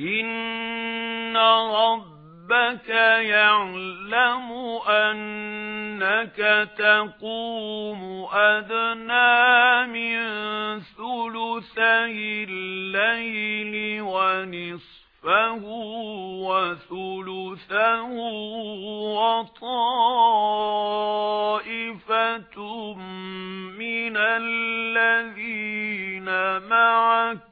إِنَّ رَبَّكَ يَعْلَمُ أَنَّكَ تَقُومُ أَدْنَى مِنْ ثُلُثَيِ اللَّيْلِ وَنِصْفَهُ وَثُلُثَهُ وَطَائِفَةٌ مِنَ الَّذِينَ مَعَكَ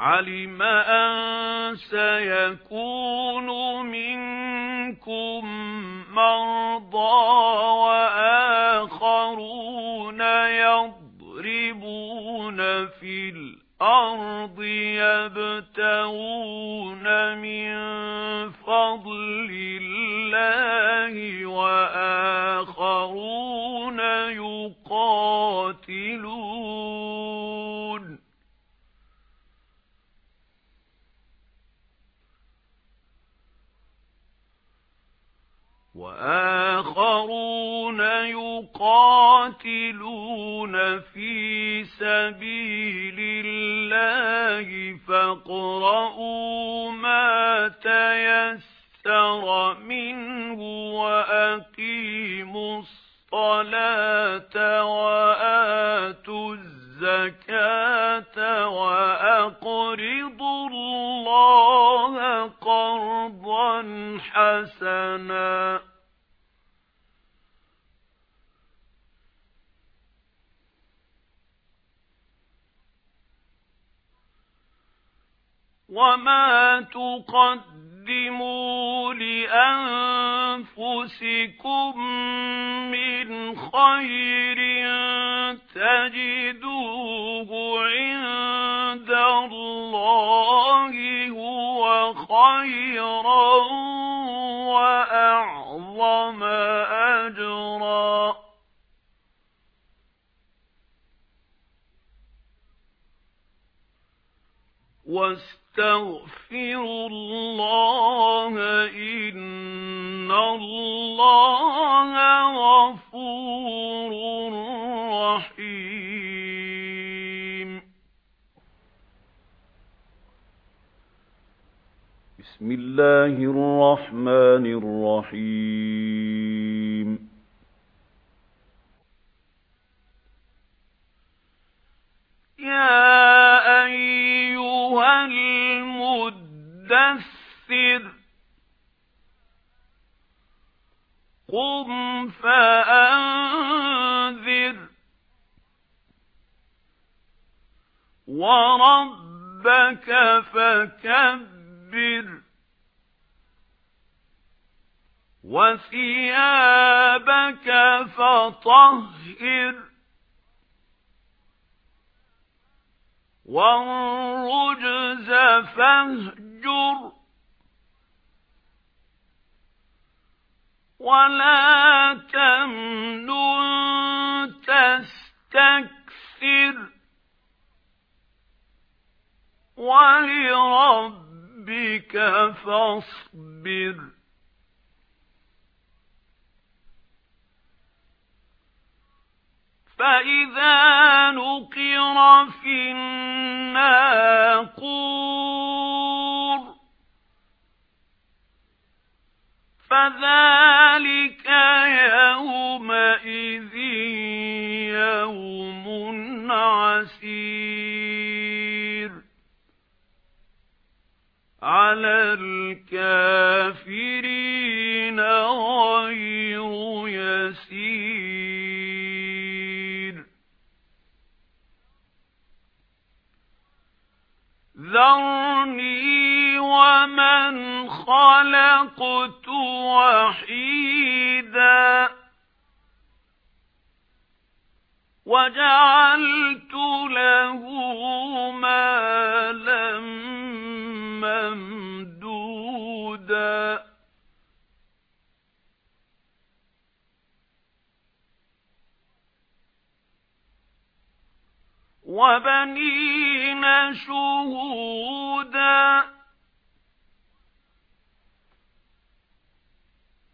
عَلِمَ أَن سَيَكُونُ مِنكُم مَّرْضَىٰ وَآخَرُونَ يَضْرِبُونَ فِي الْأَرْضِ يَبْتَغُونَ مِن فَضْلِ اللَّهِ وَآخَرُونَ يُقَاتِلُونَ فِي سَبِيلِ اللَّهِ فَاقْرَءُوا مَا تَيَسَّرَ مِنْهُ وَأَقِيمُوا الصَّلَاةَ وَآتُوا الزَّكَاةَ وَأَقْرِضُوا اللَّهَ قَرْضًا حَسَنًا وَمَا تُقَدِّمُوا لِأَنفُسِكُم مِّنْ خَيْرٍ تَجِدُوهُ عِندَ اللَّهِ هُوَ خَيْرًا وَأَعْظَمَ وَاسْتَغْفِرُوا اللَّهَ إِنَّ اللَّهَ غَفُورٌ رَّحِيمٌ. بسم الله الرحمن الرحيم. قم فأنذر وربك فكبر وثيابك فطهر وَالرُّجْزَ فَاهْجُرْ وَلَا تَمْنُن تَسْتَكْثِرْ وَلِرَبِّكَ فَاصْبِرْ فَإِذَا نُقِرَ فِي النَّاقُورِ فَذَلِكَ عَلَى الْكَافِرِينَ غَيْرُ يَسِيرٍ ذَرْنِي وَمَنْ خَلَقْتُ وَحِيدًا وَجَعَلْتُ لَهُ مَالًا وَبَنِينَ شُهُودًا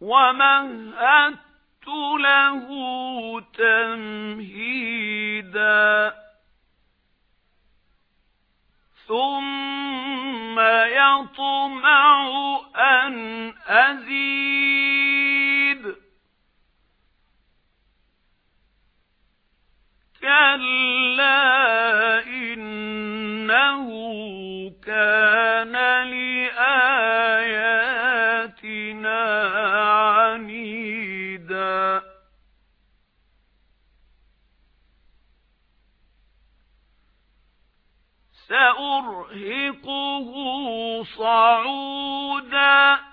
وَمَهَّدتُّ لَهُ تَمْهِيدًا ثُمَّ يَطْمَعُ أَنْ أَزِيدَ كَلَّا إِنَّهُ كَانَ لِآيَاتِنَا عَنِيدًا. سَأُرْهِقُهُ صَعُودًا.